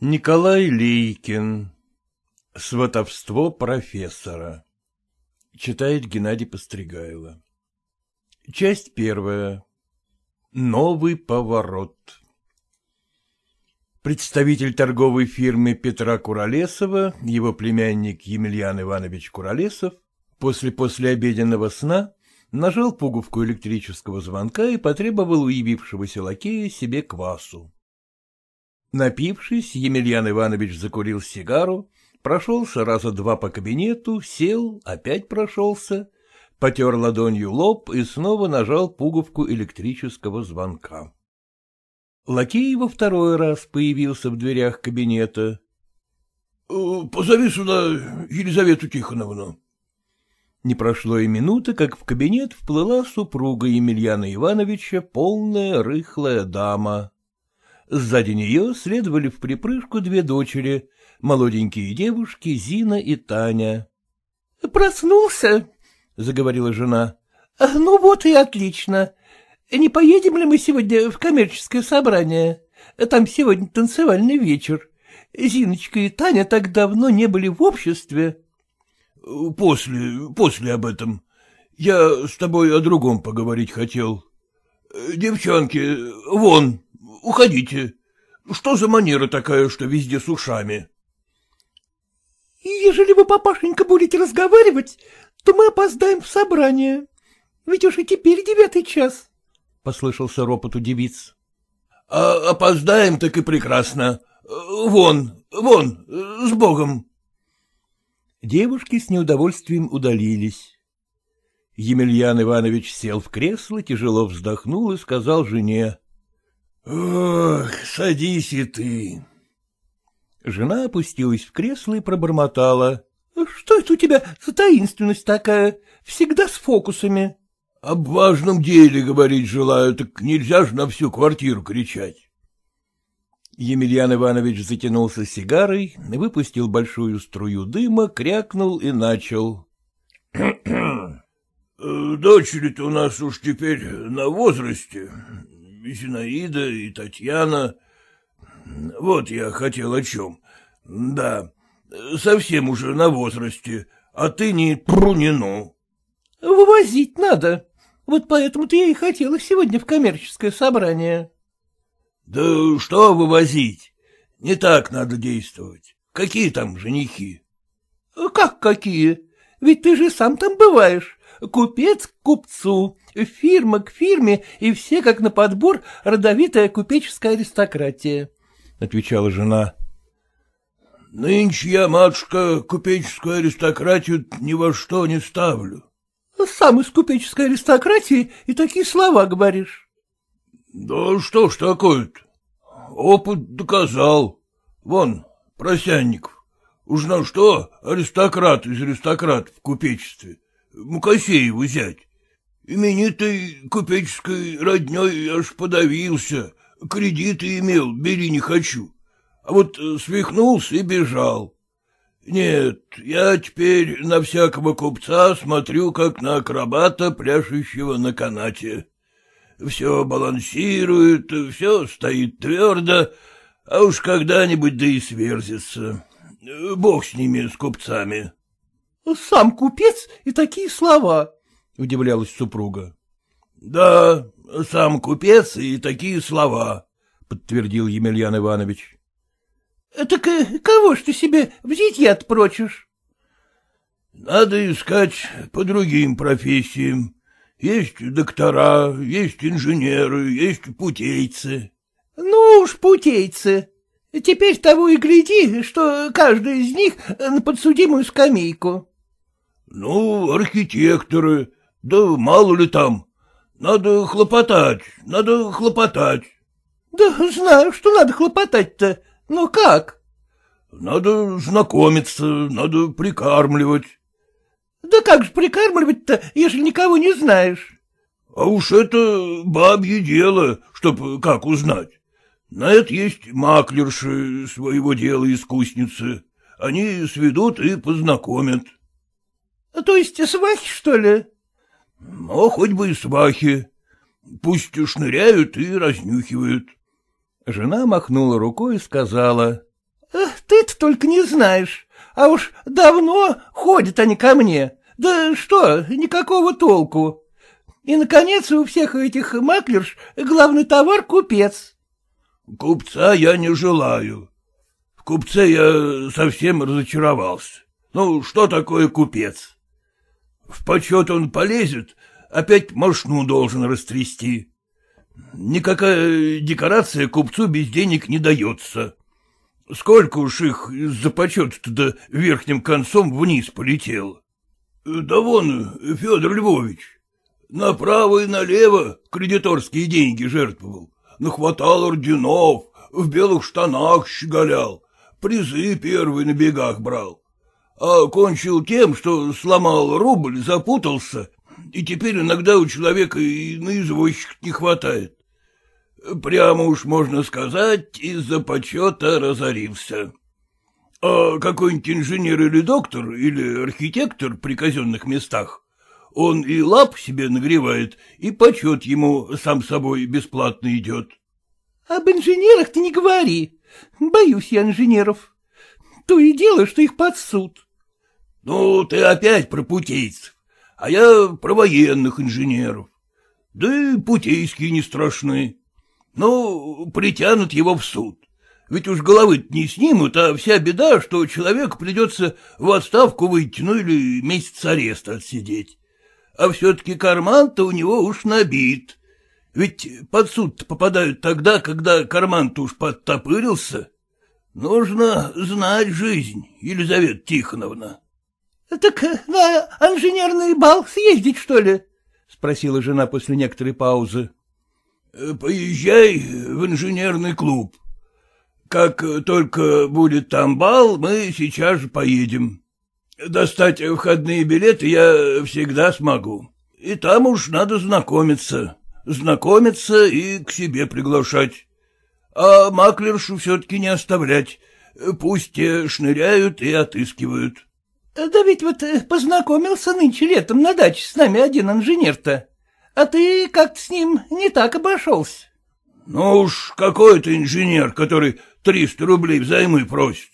Николай Лейкин. Сватовство профессора. Читает Геннадий Постригайло. Часть первая. Новый поворот. Представитель торговой фирмы Петра Куролесова, его племянник Емельян Иванович Куролесов, после послеобеденного сна нажал пуговку электрического звонка и потребовал у явившегося лакея себе квасу. Напившись, Емельян Иванович закурил сигару, прошелся раза два по кабинету, сел, опять прошелся, потер ладонью лоб и снова нажал пуговку электрического звонка. Лакей во второй раз появился в дверях кабинета. «Э, — Позови сюда Елизавету Тихоновну. Не прошло и минуты, как в кабинет вплыла супруга Емельяна Ивановича, полная рыхлая дама. Сзади нее следовали в припрыжку две дочери, молоденькие девушки Зина и Таня. — Проснулся, — заговорила жена. — Ну вот и отлично. Не поедем ли мы сегодня в коммерческое собрание? Там сегодня танцевальный вечер. Зиночка и Таня так давно не были в обществе. — После, после об этом. Я с тобой о другом поговорить хотел. Девчонки, вон, Уходите. Что за манера такая, что везде с ушами? — Ежели вы, папашенька, будете разговаривать, то мы опоздаем в собрание. Ведь уж и теперь девятый час, — послышался ропот у девиц. — А опоздаем, так и прекрасно. Вон, вон, с Богом. Девушки с неудовольствием удалились. Емельян Иванович сел в кресло, тяжело вздохнул и сказал жене. — Ох, садись и ты. Жена опустилась в кресло и пробормотала. — Что это у тебя за таинственность такая? Всегда с фокусами. — Об важном деле говорить желаю, так нельзя же на всю квартиру кричать. Емельян Иванович затянулся сигарой, выпустил большую струю дыма, крякнул и начал. — Дочери-то у нас уж теперь на возрасте, Зинаида и Татьяна. Вот я хотел о чем. Да, совсем уже на возрасте, а ты не прунину. — Вывозить надо. Вот поэтому-то я и хотела сегодня в коммерческое собрание. — Да что вывозить? Не так надо действовать. Какие там женихи? — Как какие? Ведь ты же сам там бываешь. Купец к купцу, фирма к фирме, и все, как на подбор, родовитая купеческая аристократия, — отвечала жена. — Нынче я, матушка, купеческую аристократию ни во что не ставлю. — Сам из купеческой аристократии и такие слова говоришь. — Да что ж такое-то? Опыт доказал. Вон, Просянников. Уж на что аристократ из аристократов в купечестве? Мукосееву взять. Именитой купеческой родней аж подавился, кредиты имел, бери не хочу. А вот свихнулся и бежал. Нет, я теперь на всякого купца смотрю, как на акробата, пляшущего на канате. Все балансирует, все стоит твердо, а уж когда-нибудь да и сверзится. Бог с ними, с купцами. — Сам купец и такие слова, — удивлялась супруга. — Да, сам купец и такие слова, — подтвердил Емельян Иванович. — Так кого ж ты себе в зитье отпрочишь? — Надо искать по другим профессиям. Есть доктора, есть инженеры, есть путейцы. — Ну уж путейцы. Теперь того и гляди, что каждый из них на подсудимую скамейку. — Ну, архитекторы, да мало ли там. Надо хлопотать, надо хлопотать. — Да знаю, что надо хлопотать-то, но как? — Надо знакомиться, надо прикармливать. — Да как же прикармливать-то, если никого не знаешь? — А уж это бабье дело, чтоб как узнать. На это есть маклерши своего дела искусницы. Они сведут и познакомят. — То есть свахи, что ли? — Ну, хоть бы и свахи. Пусть шныряют и разнюхивают. Жена махнула рукой и сказала. ты только не знаешь. А уж давно ходят они ко мне. Да что, никакого толку. И, наконец, у всех этих маклерш главный товар — купец. — Купца я не желаю. В купце я совсем разочаровался. Ну, что такое купец? В почет он полезет, опять мошну должен растрясти. Никакая декорация купцу без денег не дается. Сколько уж их из-за почета-то да верхним концом вниз полетело. Да вон, Федор Львович, направо и налево кредиторские деньги жертвовал, нахватал орденов, в белых штанах щеголял, призы первые на бегах брал. А кончил тем, что сломал рубль, запутался, и теперь иногда у человека и на извозчик не хватает. Прямо уж можно сказать, из-за почета разорился. А какой-нибудь инженер или доктор, или архитектор при казенных местах, он и лап себе нагревает, и почет ему сам собой бесплатно идет. — Об инженерах ты не говори. Боюсь я инженеров. То и дело, что их под суд. — Ну, ты опять про путейцев, а я про военных инженеров. Да и путейские не страшны. Ну, притянут его в суд. Ведь уж головы не снимут, а вся беда, что человеку придется в отставку выйти, ну или месяц ареста отсидеть. А все-таки карман-то у него уж набит. Ведь под суд попадают тогда, когда карман-то уж подтопырился. Нужно знать жизнь, Елизавета Тихоновна. — Так на инженерный бал съездить, что ли? — спросила жена после некоторой паузы. — Поезжай в инженерный клуб. Как только будет там бал, мы сейчас же поедем. Достать входные билеты я всегда смогу. И там уж надо знакомиться. Знакомиться и к себе приглашать. А маклершу все-таки не оставлять. Пусть те шныряют и отыскивают. — Да ведь вот познакомился нынче летом на даче с нами один инженер-то. А ты как-то с ним не так обошелся. — Ну уж какой ты инженер, который триста рублей взаймы просит.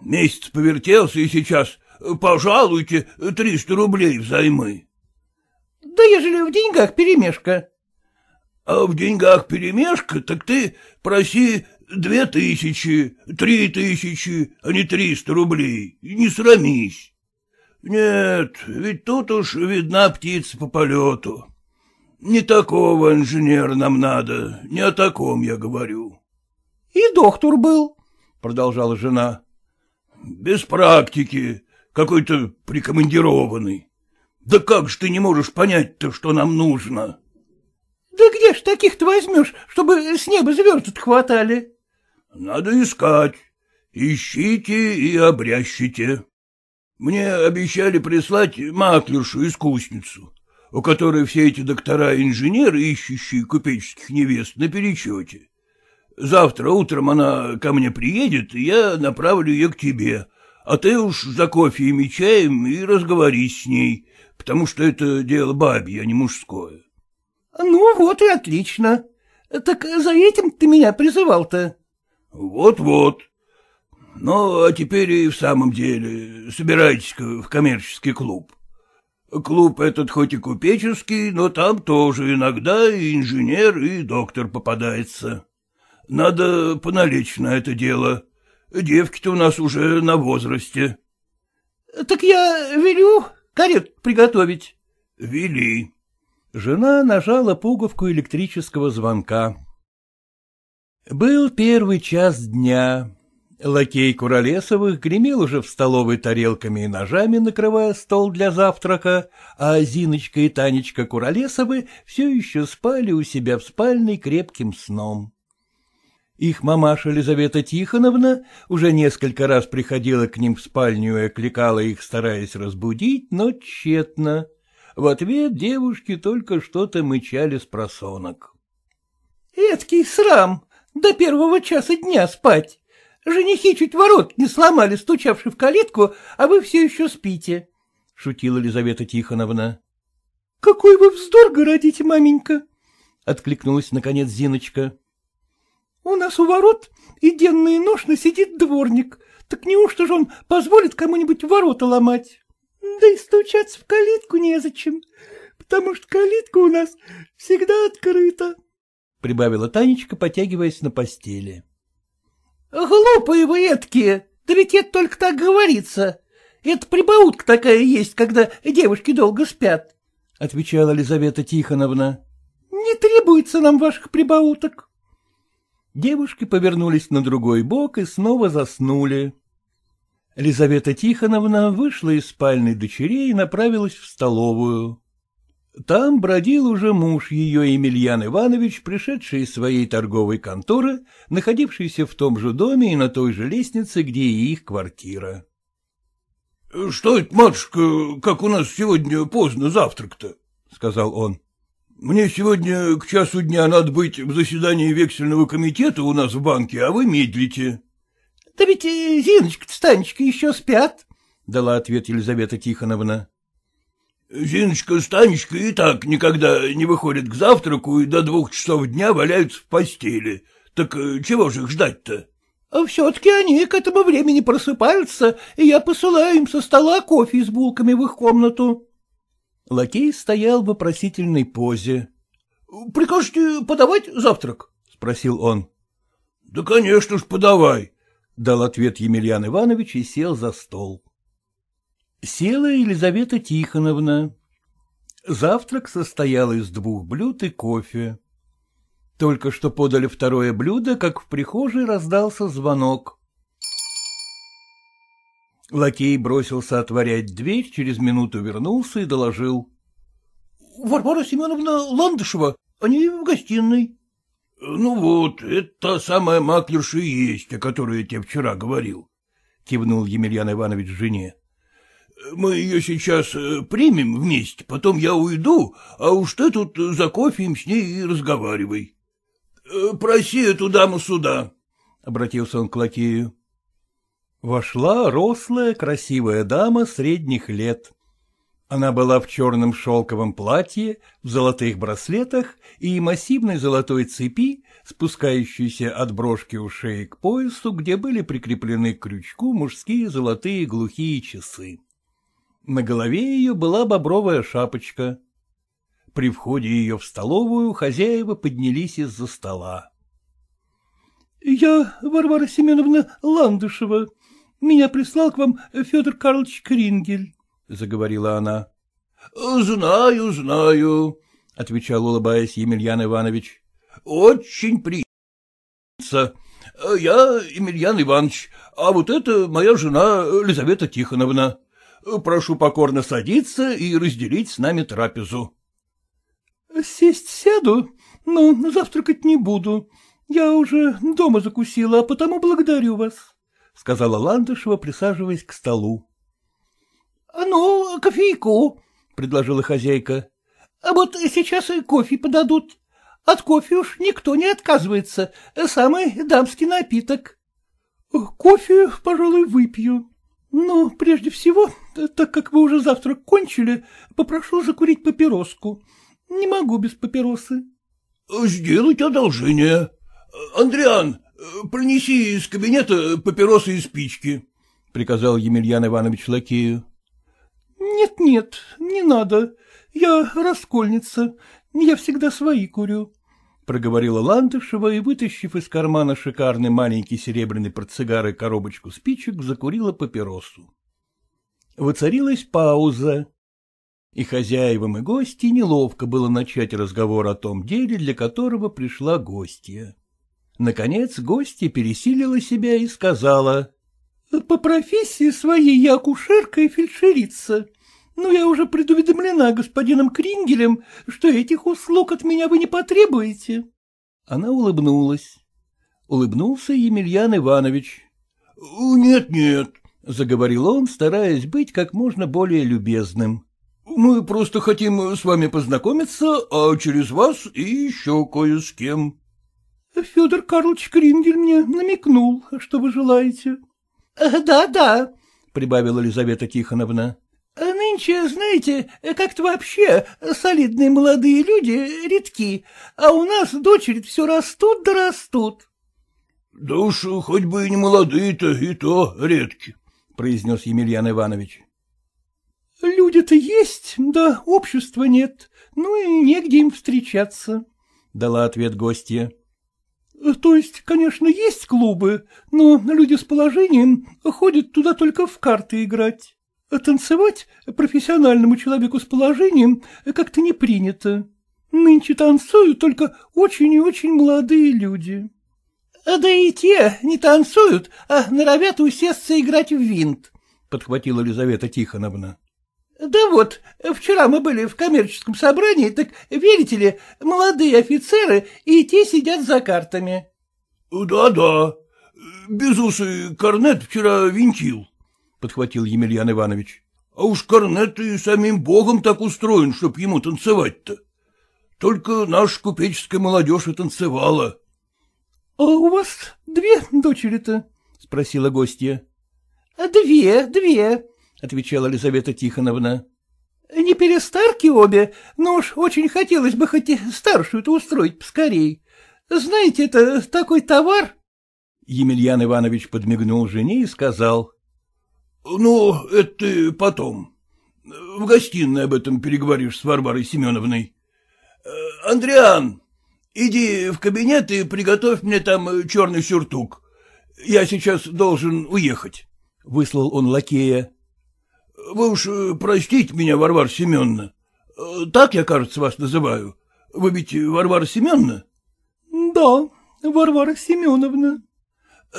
Месяц повертелся и сейчас пожалуйте триста рублей взаймы. — Да ежели в деньгах перемешка. — А в деньгах перемешка, так ты проси две тысячи, три тысячи, а не триста рублей. Не срамись. Нет, ведь тут уж видна птица по полету. Не такого инженера нам надо, не о таком я говорю. — И доктор был, — продолжала жена. — Без практики, какой-то прикомандированный. Да как же ты не можешь понять-то, что нам нужно? — Да где ж таких-то возьмешь, чтобы с неба звезд хватали? — Надо искать. Ищите и обрящите. Мне обещали прислать маклершу-искусницу у которой все эти доктора-инженеры, ищущие купеческих невест, на перечете. Завтра утром она ко мне приедет, и я направлю ее к тебе, а ты уж за кофе и чаем и разговорись с ней, потому что это дело бабье, а не мужское. — Ну вот и отлично. Так за этим ты меня призывал-то? Вот — Вот-вот. Ну, а теперь и в самом деле собирайтесь-ка в коммерческий клуб. Клуб этот хоть и купеческий, но там тоже иногда и инженер, и доктор попадается. Надо поналечь на это дело. Девки-то у нас уже на возрасте. — Так я велю карет приготовить. — Вели. Жена нажала пуговку электрического звонка. Был первый час дня. Лакей Куролесовых гремел уже в столовой тарелками и ножами, накрывая стол для завтрака, а Зиночка и Танечка Куролесовы все еще спали у себя в спальной крепким сном. Их мамаша Елизавета Тихоновна уже несколько раз приходила к ним в спальню и окликала их, стараясь разбудить, но тщетно. В ответ девушки только что-то мычали с просонок. — Эдкий срам! До первого часа дня спать! Женихи чуть ворот не сломали, стучавши в калитку, а вы все еще спите, — шутила Елизавета Тихоновна. — Какой вы вздор городите, маменька! — откликнулась, наконец, Зиночка. — У нас у ворот и денно и ношно сидит дворник, Так неужто же он позволит кому-нибудь ворота ломать? Да и стучаться в калитку незачем, потому что калитка у нас всегда открыта, — прибавила Танечка, потягиваясь на постели. — Глупые вы эткие, да ведь это только так говорится. Это прибаутка такая есть, когда девушки долго спят, — отвечала Елизавета Тихоновна. — Не требуется нам ваших прибауток. Девушки повернулись на другой бок и снова заснули. Лизавета Тихоновна вышла из спальной дочерей и направилась в столовую. Там бродил уже муж ее, Емельян Иванович, пришедший из своей торговой конторы, находившийся в том же доме и на той же лестнице, где и их квартира. — Что это, матушка, как у нас сегодня поздно завтрак-то? — сказал он. — Мне сегодня к часу дня надо быть в заседании вексельного комитета у нас в банке, а вы медлите. — Да ведь э, Зиночка-то с Танечкой еще спят, — дала ответ Елизавета Тихоновна. — Зиночка с Танечкой и так никогда не выходят к завтраку и до двух часов дня валяются в постели. Так э, чего же их ждать-то? — Все-таки они к этому времени просыпаются, и я посылаю им со стола кофе с булками в их комнату. Лакей стоял в вопросительной позе. — Прикажете подавать завтрак? — спросил он. — Да, конечно ж, подавай, — дал ответ Емельян Иванович и сел за стол. Села Елизавета Тихоновна. Завтрак состоял из двух блюд и кофе. Только что подали второе блюдо, как в прихожей раздался звонок. Лакей бросился отворять дверь, через минуту вернулся и доложил. — Варвара Семеновна Ландышева, они в гостиной. — Ну вот, это та самая маклерша и есть, о которой я тебе вчера говорил, — кивнул Емельян Иванович жене. — Мы ее сейчас э, примем вместе, потом я уйду, а уж ты тут за кофеем с ней и разговаривай. Э, — Проси эту даму сюда, — обратился он к лакею. Вошла рослая, красивая дама средних лет. Она была в черном шелковом платье, в золотых браслетах и массивной золотой цепи, спускающейся от брошки у шеи к поясу, где были прикреплены к крючку мужские золотые глухие часы. На голове ее была бобровая шапочка. При входе ее в столовую хозяева поднялись из-за стола. — Я Варвара Семеновна Ландышева. Меня прислал к вам Федор Карлович Крингель. — заговорила она. — Знаю, знаю, — отвечал, улыбаясь Емельян Иванович. — Очень приятно. Я Емельян Иванович, а вот это моя жена Лизавета Тихоновна. Прошу покорно садиться и разделить с нами трапезу. — Сесть сяду, но завтракать не буду. Я уже дома закусила, а потому благодарю вас, — сказала Ландышева, присаживаясь к столу. — Ну, кофейку, — предложила хозяйка. — А вот сейчас и кофе подадут. От кофе уж никто не отказывается, самый дамский напиток. — Кофе, пожалуй, выпью. Но прежде всего, так как вы уже завтрак кончили, попрошу закурить папироску. Не могу без папиросы. — Сделать одолжение. Андриан, принеси из кабинета папиросы и спички, — приказал Емельян Иванович лакею. Нет, — не надо. Я раскольница. Я всегда свои курю, — проговорила Ландышева и, вытащив из кармана шикарный маленький серебряный портсигар и коробочку спичек, закурила папиросу. Воцарилась пауза, и хозяевам и гости неловко было начать разговор о том деле, для которого пришла гостья. Наконец гостья пересилила себя и сказала. — По профессии своей я акушерка и фельдшерица. Но я уже предуведомлена господином Крингелем, что этих услуг от меня вы не потребуете. Она улыбнулась. Улыбнулся Емельян Иванович. — Нет-нет, — заговорил он, стараясь быть как можно более любезным. — Мы просто хотим с вами познакомиться, а через вас и еще кое с кем. — Федор Карлович Крингель мне намекнул, что вы желаете. «Да, — Да-да, — прибавила Елизавета Тихоновна. Нынче, знаете, как-то вообще солидные молодые люди редки, а у нас дочери все растут да растут. — Да уж хоть бы и не молодые-то, и то редки, — произнес Емельян Иванович. — Люди-то есть, да общества нет, ну и негде им встречаться, — дала ответ гостья. — То есть, конечно, есть клубы, но люди с положением ходят туда только в карты играть. Танцевать профессиональному человеку с положением как-то не принято. Нынче танцуют только очень и очень молодые люди. — Да и те не танцуют, а норовят усесться играть в винт, — подхватила Елизавета Тихоновна. — Да вот, вчера мы были в коммерческом собрании, так, верите ли, молодые офицеры и те сидят за картами. Да — Да-да, безусый корнет вчера винтил, — подхватил Емельян Иванович. — А уж корнет и самим богом так устроен, чтоб ему танцевать-то. Только наша купеческая молодежь и танцевала. — А у вас две дочери-то? — спросила гостья. — Две, две, — отвечала Елизавета Тихоновна. — Не перестарки обе, но уж очень хотелось бы хоть и старшую-то устроить поскорей. Знаете, это такой товар. Емельян Иванович подмигнул жене и сказал. — Ну, это потом. В гостиной об этом переговоришь с Варварой Семеновной. — Андриан, иди в кабинет и приготовь мне там черный сюртук. Я сейчас должен уехать. Выслал он лакея. — Вы уж простите меня, Варвара Семеновна. Так я, кажется, вас называю. Вы ведь Варвара Семеновна? — Да, Варвара Семеновна. —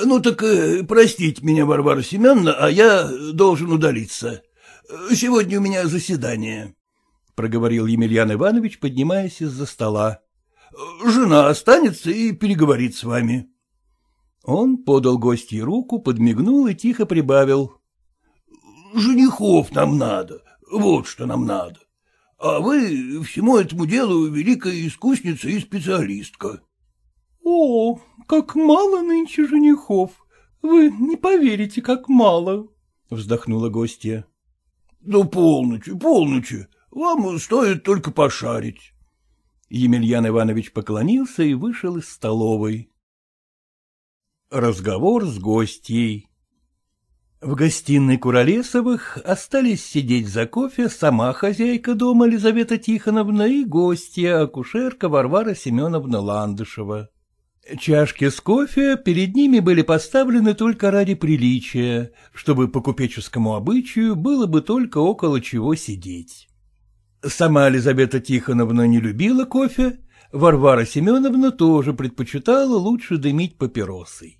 Ну так э, простите меня, Варвара Семеновна, а я должен удалиться. Сегодня у меня заседание проговорил Емельян Иванович, поднимаясь из-за стола. — Жена останется и переговорит с вами. Он подал гостье руку, подмигнул и тихо прибавил. — Женихов нам надо, вот что нам надо. А вы всему этому делу великая искусница и специалистка. — О, как мало нынче женихов! Вы не поверите, как мало! — вздохнула гостья. — Ну, полночи, полночи. Вам стоит только пошарить. Емельян Иванович поклонился и вышел из столовой. Разговор с гостьей В гостиной Куролесовых остались сидеть за кофе сама хозяйка дома Елизавета Тихоновна и гостья, акушерка Варвара Семеновна Ландышева. Чашки с кофе перед ними были поставлены только ради приличия, чтобы по купеческому обычаю было бы только около чего сидеть. Сама Елизавета Тихоновна не любила кофе, Варвара Семеновна тоже предпочитала лучше дымить папиросой.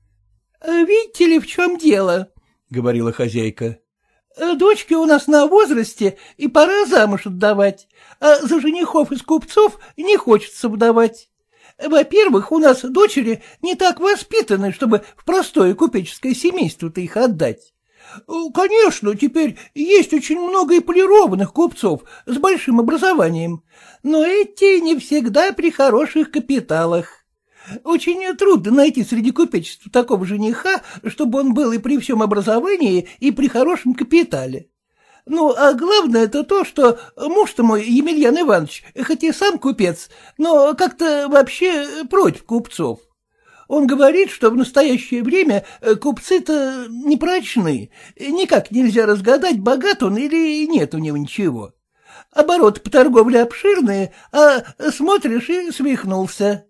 — Видите ли, в чем дело? — говорила хозяйка. — Дочки у нас на возрасте, и пора замуж отдавать, а за женихов из купцов не хочется выдавать. Во-первых, у нас дочери не так воспитаны, чтобы в простое купеческое семейство-то их отдать. Э, конечно, теперь есть очень много и полированных купцов с большим образованием, но эти не всегда при хороших капиталах. Очень трудно найти среди купечества такого жениха, чтобы он был и при всем образовании, и при хорошем капитале. Ну, а главное это то, что муж-то мой, Емельян Иванович, хоть и сам купец, но как-то вообще против купцов. Он говорит, что в настоящее время э, купцы-то непрочны, никак нельзя разгадать, богат он или нет у него ничего. Обороты по торговле обширные, а смотришь и свихнулся.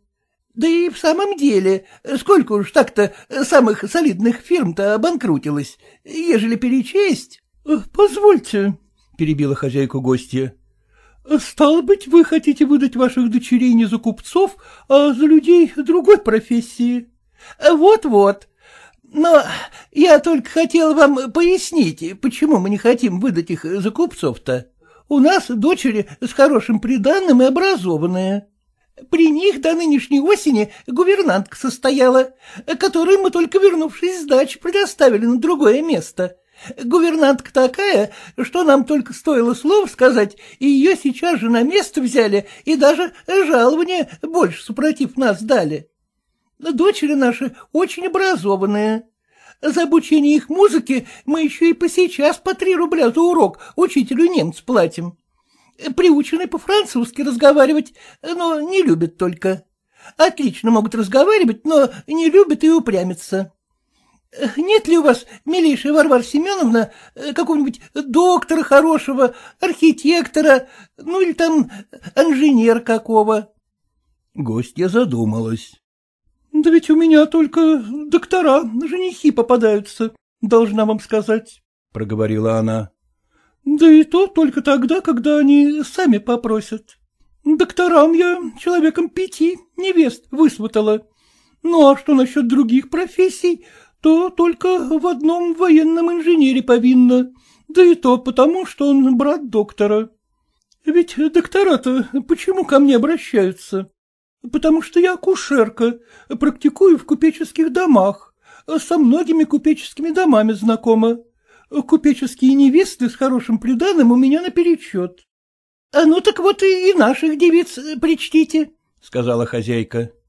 Да и в самом деле, сколько уж так-то самых солидных фирм-то обанкрутилось, ежели перечесть... Э, — Позвольте, — перебила хозяйку гостья, — Стало быть, вы хотите выдать ваших дочерей не за купцов, а за людей другой профессии? Вот-вот. Но я только хотел вам пояснить, почему мы не хотим выдать их за купцов-то. У нас дочери с хорошим приданным и образованные. При них до нынешней осени гувернантка состояла, которую мы только вернувшись с дачи предоставили на другое место. Гувернантка такая, что нам только стоило слов сказать, и ее сейчас же на место взяли, и даже жалование больше супротив нас дали. Дочери наши очень образованные. За обучение их музыки мы еще и по сейчас по три рубля за урок учителю немц платим. Приучены по-французски разговаривать, но не любят только. Отлично могут разговаривать, но не любят и упрямятся. Нет ли у вас, милейшая Варвара Семеновна, какого-нибудь доктора хорошего, архитектора, ну или там инженер какого? Гостья задумалась. — Да ведь у меня только доктора, женихи попадаются, должна вам сказать, — проговорила она. — Да и то только тогда, когда они сами попросят. Докторам я человеком пяти невест высватала. Ну а что насчет других профессий, то только в одном военном инженере повинно, да и то потому, что он брат доктора. Ведь доктора-то почему ко мне обращаются? Потому что я акушерка, практикую в купеческих домах, со многими купеческими домами знакома. Купеческие невесты с хорошим приданым у меня наперечет. — А ну так вот и наших девиц причтите, — сказала хозяйка. —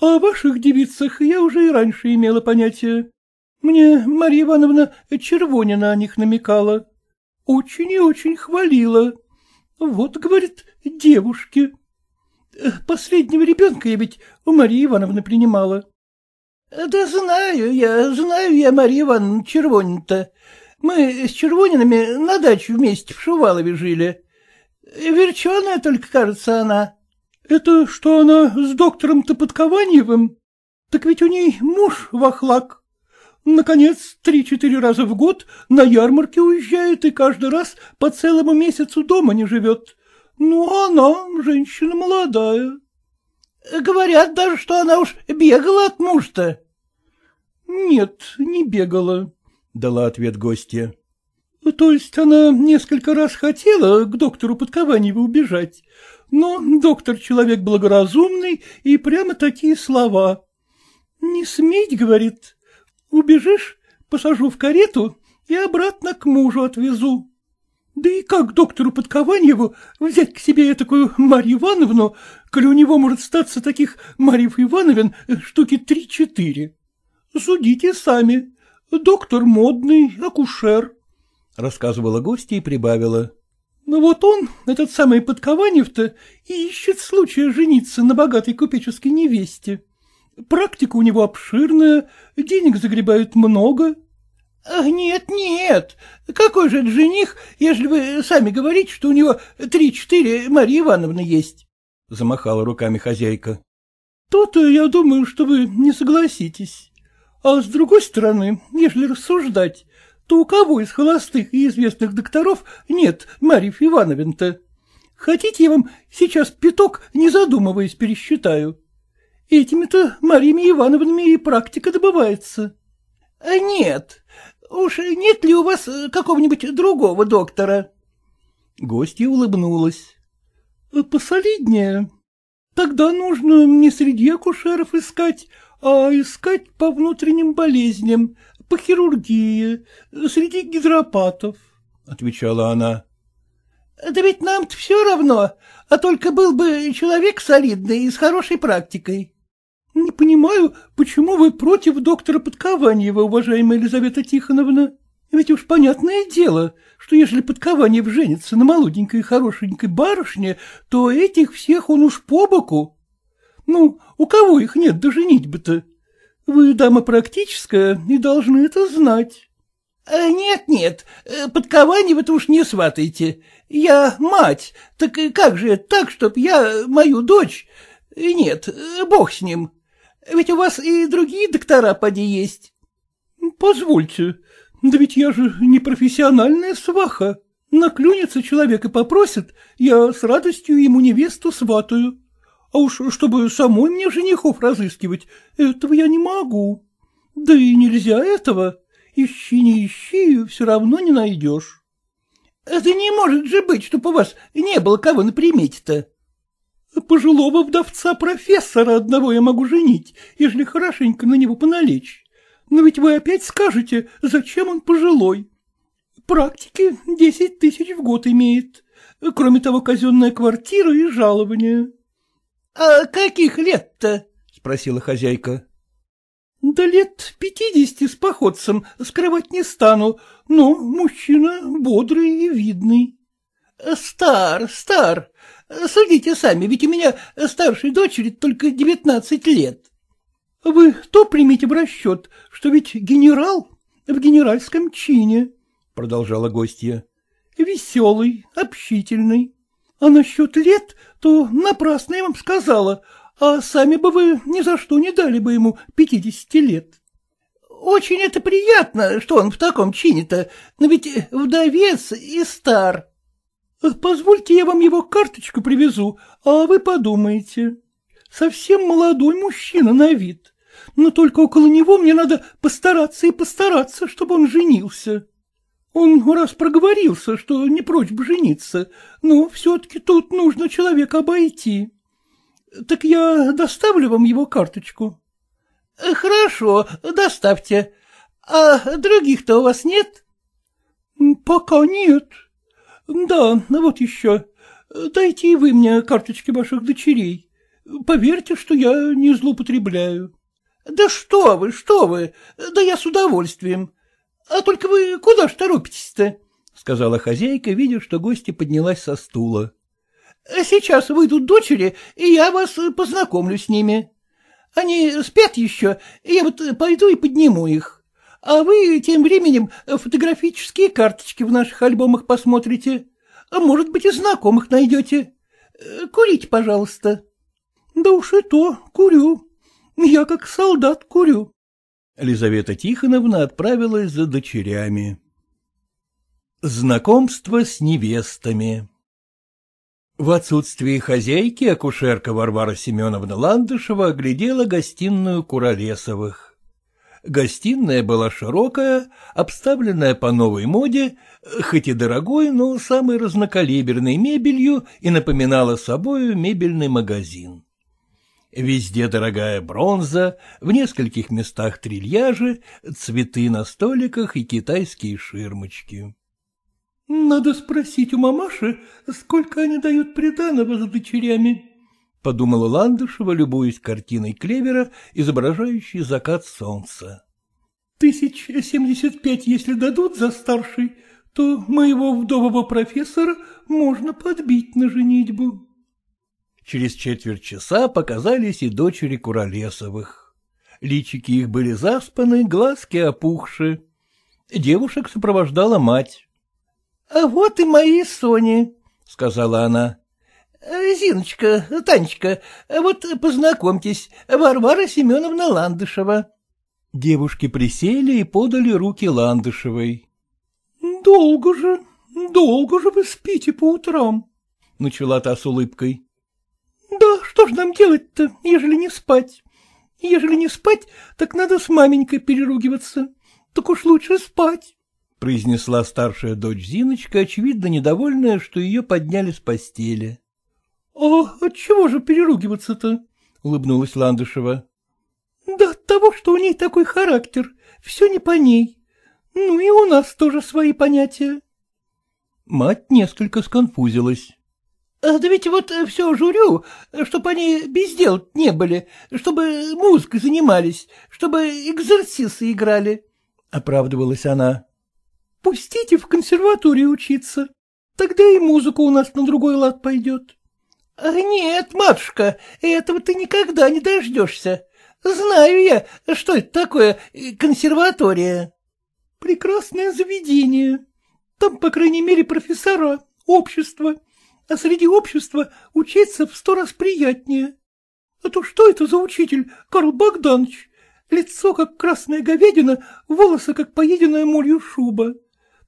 О ваших девицах я уже и раньше имела понятие. Мне Марья Ивановна Червонина о них намекала. Очень и очень хвалила. Вот, говорит, девушки. Последнего ребенка я ведь у Марьи Ивановны принимала. — Да знаю я, знаю я Марья Ивановна Червонина-то. Мы с Червонинами на даче вместе в Шувалове жили. Верченая только, кажется, она. — Это что она с доктором-то Подкованьевым? Так ведь у ней муж вахлак. Наконец, три-четыре раза в год на ярмарке уезжает и каждый раз по целому месяцу дома не живет. Ну, она женщина молодая. Говорят даже, что она уж бегала от мужа-то. Нет, не бегала, — дала ответ гостья. То есть она несколько раз хотела к доктору Подкованьеву убежать, но доктор человек благоразумный и прямо такие слова. Не сметь, говорит, убежишь, посажу в карету и обратно к мужу отвезу. Да и как доктору Подкованьеву взять к себе такую Марью Ивановну, коли у него может статься таких Марьев Ивановен штуки три-четыре? Судите сами. Доктор модный, акушер. Рассказывала гостья и прибавила. Ну вот он, этот самый Подкованьев-то, и ищет случая жениться на богатой купеческой невесте. Практика у него обширная, денег загребают много. — Нет, нет, какой же это жених, если вы сами говорите, что у него три-четыре Марьи Ивановны есть? — замахала руками хозяйка. — То-то я думаю, что вы не согласитесь. А с другой стороны, если рассуждать, то у кого из холостых и известных докторов нет Марьев Ивановен-то? Хотите, я вам сейчас пяток, не задумываясь, пересчитаю? Этими-то Марьями Ивановнами и практика добывается. — Нет, Уж нет ли у вас э, какого-нибудь другого доктора? Гостья улыбнулась. Э, — Посолиднее. Тогда нужно не среди акушеров искать, а искать по внутренним болезням, по хирургии, среди гидропатов, — отвечала она. — Да ведь нам-то все равно, а только был бы человек солидный и с хорошей практикой. Не понимаю, почему вы против доктора Подкованьева, уважаемая Елизавета Тихоновна? Ведь уж понятное дело, что если Подкованьев женится на молоденькой и хорошенькой барышне, то этих всех он уж по боку. Ну, у кого их нет до женитьбы-то? Вы дама практическая и должны это знать. Нет-нет, Подкованьева-то уж не сватайте. Я мать, так как же так, чтоб я мою дочь... Нет, бог с ним. Ведь у вас и другие доктора поди есть. — Позвольте, да ведь я же не профессиональная сваха. Наклюнется человек и попросит, я с радостью ему невесту сватаю. А уж чтобы самой мне женихов разыскивать, этого я не могу. Да и нельзя этого. Ищи, не ищи, все равно не найдешь. — Это не может же быть, чтоб у вас не было кого на примете-то. Пожилого вдовца профессора одного я могу женить, ежели хорошенько на него поналечь. Но ведь вы опять скажете, зачем он пожилой. Практики десять тысяч в год имеет. Кроме того, казенная квартира и жалование. — А каких лет-то? — спросила хозяйка. — Да лет пятидесяти с походцем, скрывать не стану, но мужчина бодрый и видный. — Стар, стар, Судите сами, ведь у меня старшей дочери только девятнадцать лет. — Вы то примите в расчет, что ведь генерал в генеральском чине, — продолжала гостья. — Веселый, общительный. А насчет лет, то напрасно я вам сказала, а сами бы вы ни за что не дали бы ему пятидесяти лет. Очень это приятно, что он в таком чине-то, но ведь вдовец и стар. Позвольте, я вам его карточку привезу, а вы подумаете. Совсем молодой мужчина на вид, но только около него мне надо постараться и постараться, чтобы он женился. Он раз проговорился, что не прочь бы жениться, но все-таки тут нужно человека обойти. Так я доставлю вам его карточку. — Хорошо, доставьте. А других-то у вас нет? — Пока нет. Да, вот еще. Дайте и вы мне карточки ваших дочерей. Поверьте, что я не злоупотребляю. — Да что вы, что вы, да я с удовольствием. А только вы куда ж торопитесь-то? — сказала хозяйка, видя, что гостья поднялась со стула. — Сейчас выйдут дочери, и я вас познакомлю с ними. Они спят еще, и я вот пойду и подниму их. А вы тем временем фотографические карточки в наших альбомах посмотрите. А может быть, и знакомых найдете. Курите, пожалуйста. Да уж и то, курю. Я как солдат курю. Лизавета Тихоновна отправилась за дочерями. Знакомство с невестами в отсутствие хозяйки акушерка Варвара Семеновна Ландышева оглядела гостиную Куролесовых. Гостиная была широкая, обставленная по новой моде, хоть и дорогой, но самой разнокалиберной мебелью и напоминала собою мебельный магазин. Везде дорогая бронза, в нескольких местах трильяжи, цветы на столиках и китайские ширмочки. — Надо спросить у мамаши, сколько они дают приданого за дочерями, — подумала Ландышева, любуясь картиной клевера, изображающей закат солнца. — Тысяч семьдесят пять, если дадут за старший, то моего вдового профессора можно подбить на женитьбу. Через четверть часа показались и дочери Куролесовых. Личики их были заспаны, глазки опухши. Девушек сопровождала мать. — Вот и мои Сони, — сказала она. — Зиночка, Танечка, вот познакомьтесь, Варвара Семеновна Ландышева. Девушки присели и подали руки Ландышевой. — Долго же, долго же вы спите по утрам, — начала та с улыбкой. — что ж нам делать-то, ежели не спать? Ежели не спать, так надо с маменькой переругиваться. Так уж лучше спать. — произнесла старшая дочь Зиночка, очевидно недовольная, что ее подняли с постели. — А отчего же переругиваться-то? — улыбнулась Ландышева. — Да от того, что у ней такой характер, все не по ней. Ну и у нас тоже свои понятия. Мать несколько сконфузилась. — Да ведь вот все журю, чтобы они без дел не были, чтобы музыкой занимались, чтобы экзерсисы играли, — оправдывалась она. — Пустите в консерваторию учиться, тогда и музыка у нас на другой лад пойдет. — Нет, матушка, этого ты никогда не дождешься. Знаю я, что это такое консерватория. — Прекрасное заведение. Там, по крайней мере, профессора, общество. А среди общества учиться в сто раз приятнее. А то что это за учитель, Карл Богданович? Лицо, как красная говядина, волосы, как поеденная молью шуба.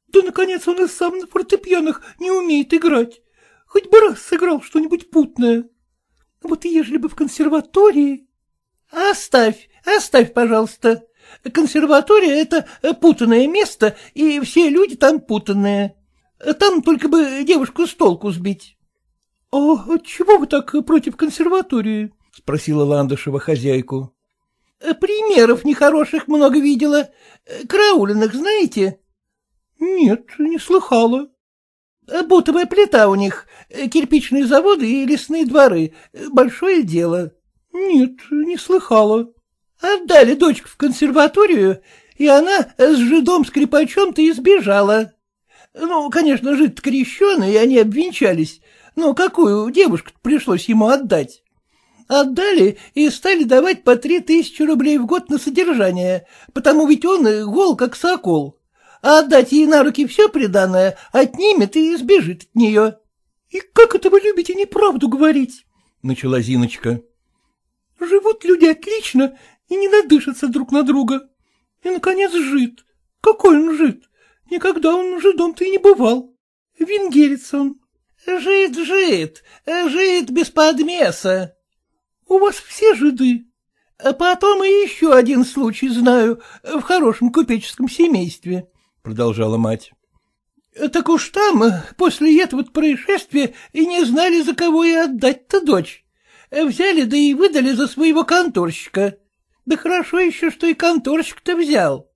Да, наконец, он и сам на фортепианах не умеет играть. Хоть бы раз сыграл что-нибудь путное. Вот ежели бы в консерватории... Оставь, оставь, пожалуйста. Консерватория — это путанное место, и все люди там путанные. Там только бы девушку с толку сбить. — А чего вы так против консерватории? — спросила Ландышева хозяйку. — Примеров нехороших много видела. Краулиных знаете? Нет, не слыхала. Бутовая плита у них, кирпичные заводы и лесные дворы. Большое дело. Нет, не слыхала. Отдали дочку в консерваторию, и она с жидом-скрипачом-то избежала. Ну, конечно, жид крещеный, и они обвенчались, Ну, какую девушку пришлось ему отдать? Отдали и стали давать по три тысячи рублей в год на содержание, потому ведь он гол, как сокол. А отдать ей на руки все приданное, отнимет и сбежит от нее. — И как это вы любите неправду говорить? — начала Зиночка. — Живут люди отлично и не надышатся друг на друга. И, наконец, жид. Какой он жид? Никогда он жидом-то и не бывал. Венгерец он. — Жид, жид, жид без подмеса. — У вас все жиды. А потом и еще один случай знаю в хорошем купеческом семействе, — продолжала мать. — Так уж там, после этого происшествия, и не знали, за кого и отдать-то дочь. Взяли, да и выдали за своего конторщика. Да хорошо еще, что и конторщик-то взял.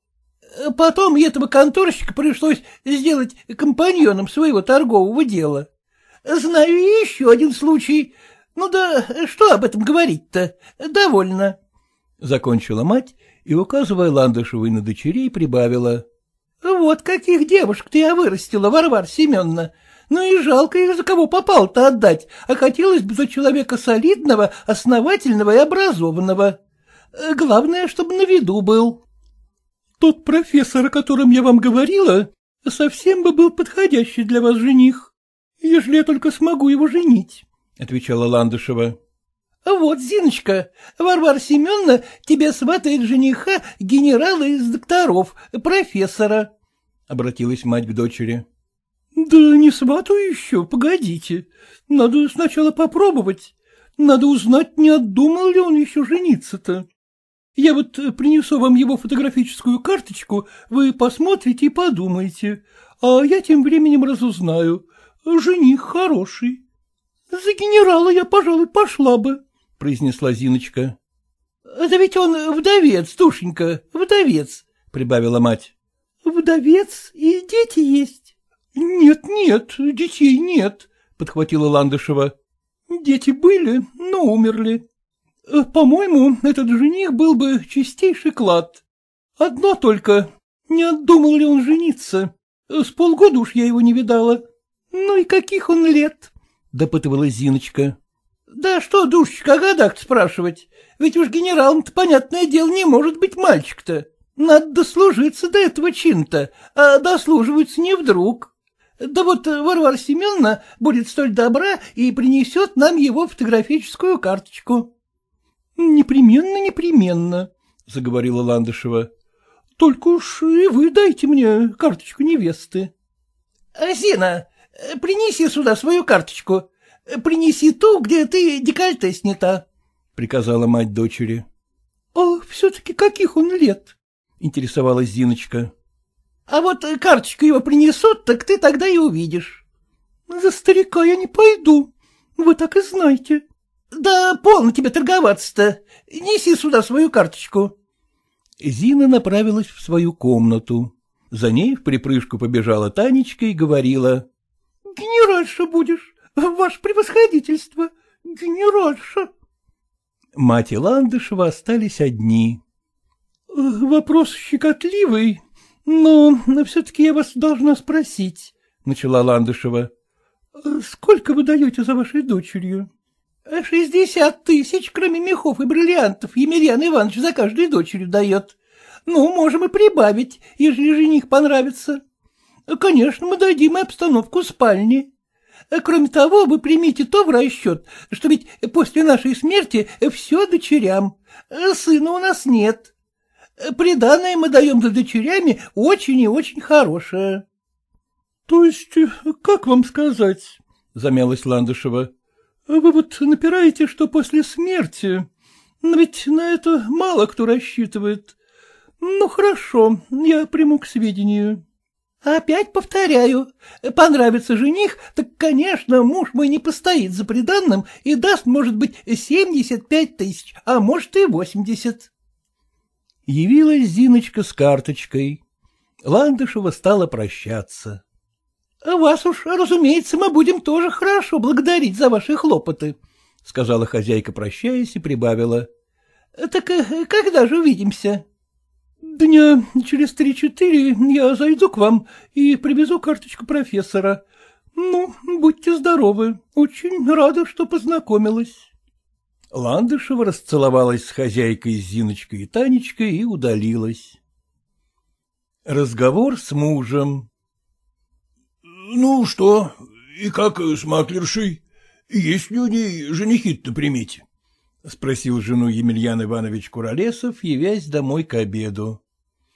Потом этого конторщика пришлось сделать компаньоном своего торгового дела. Знаю еще один случай. Ну да что об этом говорить-то? Довольно. Закончила мать и, указывая Ландышевой на дочерей, прибавила. Вот каких девушек-то я вырастила, Варвара Семеновна. Ну и жалко их за кого попал-то отдать, а хотелось бы за человека солидного, основательного и образованного. Главное, чтобы на виду был. Тот профессор, о котором я вам говорила, совсем бы был подходящий для вас жених, ежели я только смогу его женить, — отвечала Ландышева. — Вот, Зиночка, Варвара Семеновна тебе сватает жениха генерала из докторов, профессора, — обратилась мать к дочери. — Да не сватаю еще, погодите. Надо сначала попробовать. Надо узнать, не отдумал ли он еще жениться-то. Я вот принесу вам его фотографическую карточку, вы посмотрите и подумаете, а я тем временем разузнаю. Жених хороший. — За генерала я, пожалуй, пошла бы, — произнесла Зиночка. — Да ведь он вдовец, душенька, вдовец, — прибавила мать. — Вдовец и дети есть. — Нет, нет, детей нет, — подхватила Ландышева. — Дети были, но умерли. Э, по-моему, этот жених был бы чистейший клад. Одно только, не отдумал ли он жениться. С полгода уж я его не видала. Ну и каких он лет? — допытывалась Зиночка. — Да что, душечка, о годах спрашивать? Ведь уж генералом-то, понятное дело, не может быть мальчик-то. Надо дослужиться до этого чин-то, а дослуживаются не вдруг. Да вот Варвара Семеновна будет столь добра и принесет нам его фотографическую карточку. — Непременно, непременно, — заговорила Ландышева. — Только уж и вы дайте мне карточку невесты. — Зина, принеси сюда свою карточку. Принеси ту, где ты декольте снята, — приказала мать дочери. — А все-таки каких он лет? — интересовалась Зиночка. — А вот карточку его принесут, так ты тогда и увидишь. — За старика я не пойду, вы так и знаете. — Да полно тебе торговаться-то. Неси сюда свою карточку. Зина направилась в свою комнату. За ней в припрыжку побежала Танечка и говорила. — Генеральша будешь, ваше превосходительство, генеральша. Мать и Ландышева остались одни. — Вопрос щекотливый, но все-таки я вас должна спросить, — начала Ландышева. — Сколько вы даете за вашей дочерью? — Шестьдесят тысяч, кроме мехов и бриллиантов, Емельян Иванович за каждой дочерью дает. Ну, можем и прибавить, ежели жених понравится. Конечно, мы дадим и обстановку спальни. Кроме того, вы примите то в расчет, что ведь после нашей смерти все дочерям. Сына у нас нет. Приданное мы даем за дочерями очень и очень хорошее. — То есть, как вам сказать? — замялась Ландышева. Вы вот напираете, что после смерти, но ведь на это мало кто рассчитывает. Ну, хорошо, я приму к сведению. Опять повторяю, понравится жених, так, конечно, муж мой не постоит за приданным и даст, может быть, семьдесят пять тысяч, а может и восемьдесят. Явилась Зиночка с карточкой. Ландышева стала прощаться. — Вас уж, разумеется, мы будем тоже хорошо благодарить за ваши хлопоты, — сказала хозяйка, прощаясь, и прибавила. — Так э, когда же увидимся? — Дня через три-четыре я зайду к вам и привезу карточку профессора. — Ну, будьте здоровы. Очень рада, что познакомилась. Ландышева расцеловалась с хозяйкой Зиночкой и Танечкой и удалилась. Разговор с мужем. — Ну что, и как с маклершей? Есть ли у ней женихи на примете? — спросил жену Емельян Иванович Куролесов, явясь домой к обеду.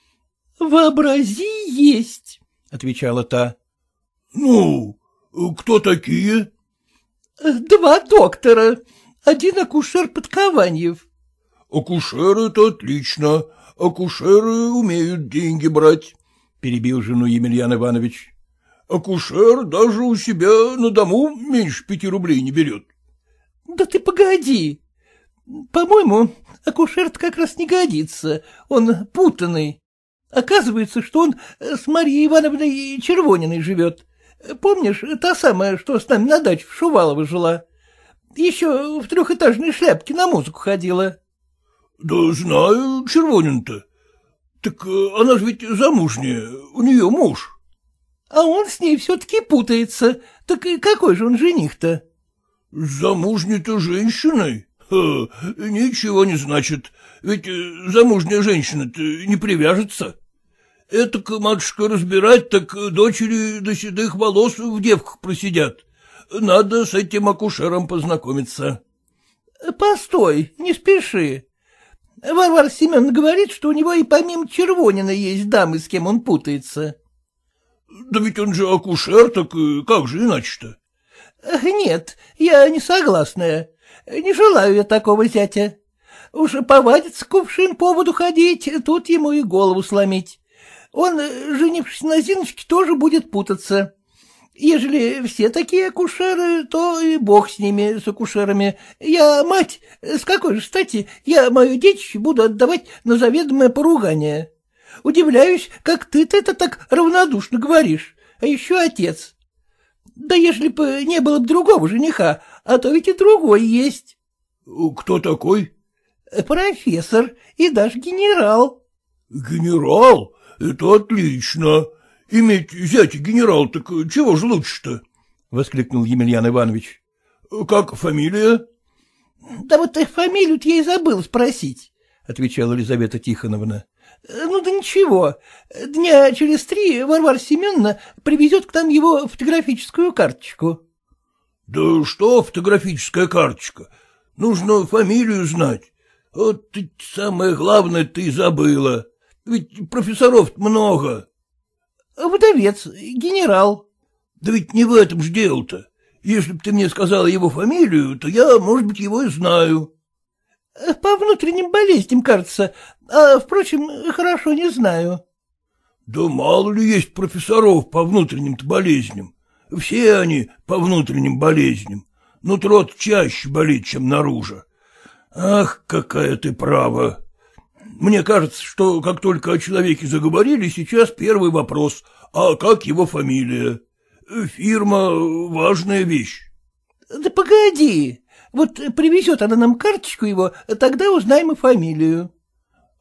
— Вообрази, есть, — отвечала та. — Ну, кто такие? — Два доктора, один акушер Подкованьев. — Акушер — это отлично, акушеры умеют деньги брать, — перебил жену Емельян Иванович. — Акушер даже у себя на дому меньше пяти рублей не берет. — Да ты погоди. По-моему, акушер как раз не годится, он путанный. Оказывается, что он с Марией Ивановной Червониной живет. Помнишь, та самая, что с нами на даче в Шувалово жила? Еще в трехэтажной шляпке на музыку ходила. — Да знаю, Червонин-то. Так э, она же ведь замужняя, у нее муж. — А он с ней все-таки путается. Так какой же он жених-то? — замужней-то женщиной? Ха, ничего не значит, ведь э, замужняя женщина-то не привяжется. Это, матушка, разбирать, так дочери до седых волос в девках просидят. Надо с этим акушером познакомиться. — Постой, не спеши. Варвара Семеновна говорит, что у него и помимо Червонина есть дамы, с кем он путается. — Да ведь он же акушер, так как же иначе-то? — Нет, я не согласная. Не желаю я такого зятя. Уж повадится кувшин по воду ходить, тут ему и голову сломить. Он, женившись на Зиночке, тоже будет путаться. Ежели все такие акушеры, то и бог с ними, с акушерами. Я мать, с какой же стати я мою детище буду отдавать на заведомое поругание? Удивляюсь, как ты-то это так равнодушно говоришь, а еще отец. Да ежели бы не было бы другого жениха, а то ведь и другой есть. — Кто такой? — Профессор и даже генерал. — Генерал? Это отлично. Иметь зятя генерал, так чего же лучше-то? — воскликнул Емельян Иванович. — Как фамилия? — Да вот фамилию я и забыл спросить, — отвечала Елизавета Тихоновна. — Ну да ничего, дня через три Варвара Семеновна привезет к нам его фотографическую карточку. — Да что фотографическая карточка? Нужно фамилию знать. Вот самое главное ты забыла. Ведь профессоров много. Вдовец, генерал. Да ведь не в этом ж дело-то. Если бы ты мне сказала его фамилию, то я, может быть, его и знаю. По внутренним болезням, кажется, а, впрочем, хорошо не знаю. Да мало ли есть профессоров по внутренним-то болезням. Все они по внутренним болезням. Нутро чаще болит, чем наружу. Ах, какая ты права. Мне кажется, что как только о человеке заговорили, сейчас первый вопрос, а как его фамилия? Фирма — важная вещь. — Да погоди, вот привезет она нам карточку его, тогда узнаем и фамилию. —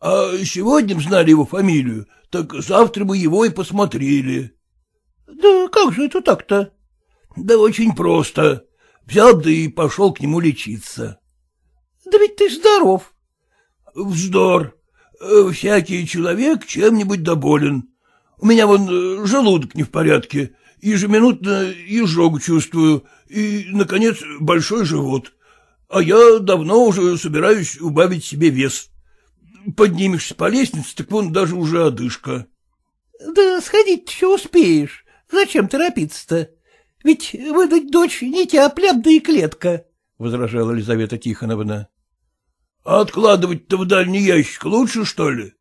А сегодня знали его фамилию, так завтра бы его и посмотрели. — Да как же это так-то? — Да очень просто. Взял да и пошел к нему лечиться. — Да ведь ты здоров. — Вздор. Э, всякий человек чем-нибудь доболен. У меня вон э, желудок не в порядке, ежеминутно изжогу чувствую, и, наконец, большой живот. А я давно уже собираюсь убавить себе вес. Поднимешься по лестнице, так вон даже уже одышка. — Да сходить еще успеешь. Зачем торопиться-то? Ведь выдать дочь не тяпляп, да и клетка, — возражала Елизавета Тихоновна. А откладывать-то в дальний ящик лучше, что ли?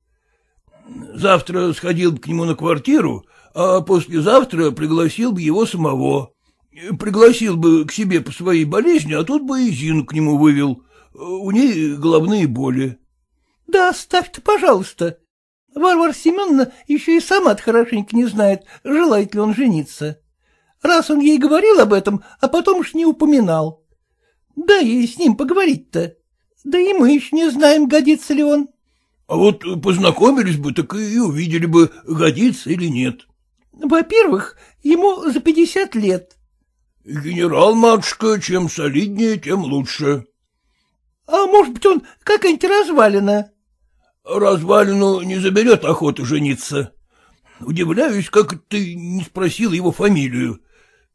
Завтра сходил бы к нему на квартиру, а послезавтра пригласил бы его самого. Пригласил бы к себе по своей болезни, а тут бы и Зину к нему вывел. У ней головные боли. — Да оставь ты, пожалуйста. Варвара Семеновна еще и сама хорошенько не знает, желает ли он жениться. Раз он ей говорил об этом, а потом уж не упоминал. Да и с ним поговорить-то. Да и мы еще не знаем, годится ли он. — А вот познакомились бы, так и увидели бы, годится или нет. — Во-первых, ему за пятьдесят лет. Генерал, матушка, чем солиднее, тем лучше. — А может быть, он какая-нибудь развалина? — Развалину не заберет охота жениться. Удивляюсь, как ты не спросил его фамилию.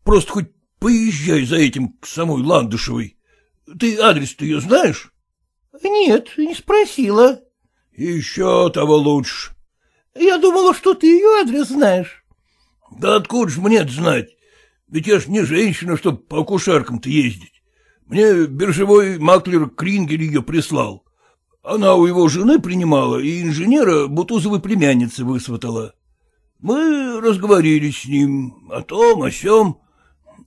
Просто хоть поезжай за этим к самой Ландышевой. Ты адрес-то ее знаешь? — Нет, не спросила. — Еще того лучше. — Я думала, что ты ее адрес знаешь. — Да откуда ж мне знать? Ведь я ж не женщина, чтоб по акушеркам-то ездить. Мне биржевой маклер Крингель ее прислал. Она у его жены принимала, и инженера Бутузовой племянницы высватала. Мы разговорились с ним о том, о сем.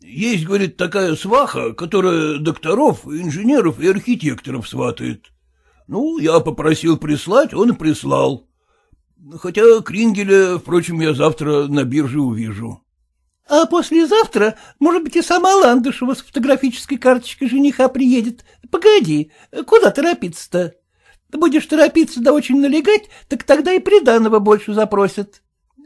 Есть, говорит, такая сваха, которая докторов, инженеров и архитекторов сватает. Ну, я попросил прислать, он и прислал. Хотя Крингеля, впрочем, я завтра на бирже увижу. — А послезавтра, может быть, и сама Ландышева с фотографической карточкой жениха приедет. Погоди, куда торопиться-то? Будешь торопиться да очень налегать, так тогда и приданого больше запросят.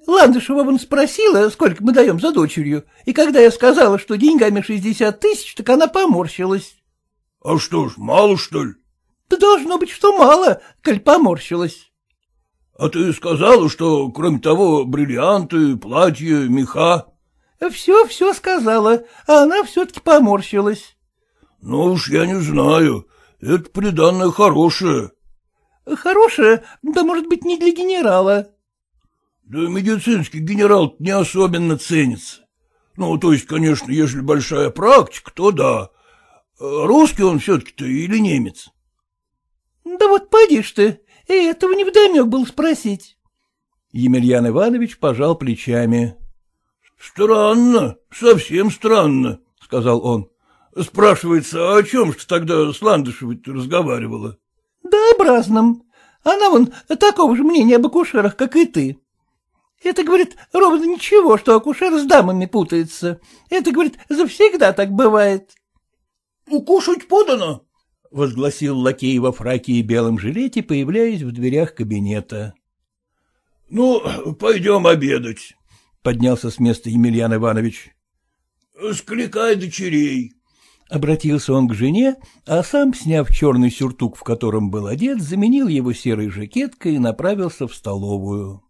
Ландышева вон спросила, сколько мы даем за дочерью, и когда я сказала, что деньгами шестьдесят тысяч, так она поморщилась. — А что ж, мало, что ли? — Да должно быть, что мало, коль поморщилась. — А ты сказала, что, кроме того, бриллианты, платья, меха... — Все, все сказала, а она все-таки поморщилась. — Ну уж я не знаю, это приданное хорошее. — Хорошее, да, может быть, не для генерала. — Да медицинский генерал не особенно ценится. Ну, то есть, конечно, если большая практика, то да. Русский он все-таки-то или немец? — Да вот поди ж ты, и этого не вдомек был спросить. Емельян Иванович пожал плечами. — Странно, совсем странно, — сказал он. — Спрашивается, а о чем же тогда с Ландышевой разговаривала? — Да образном. Она вон такого же мнения об акушерах, как и ты. Это, говорит, ровно ничего, что акушер с дамами путается. Это, говорит, завсегда так бывает. — Укушать подано, — возгласил лакей во фраке и белом жилете, появляясь в дверях кабинета. — Ну, пойдем обедать. — поднялся с места Емельян Иванович. — Скликай дочерей. Обратился он к жене, а сам, сняв черный сюртук, в котором был одет, заменил его серой жакеткой и направился в столовую.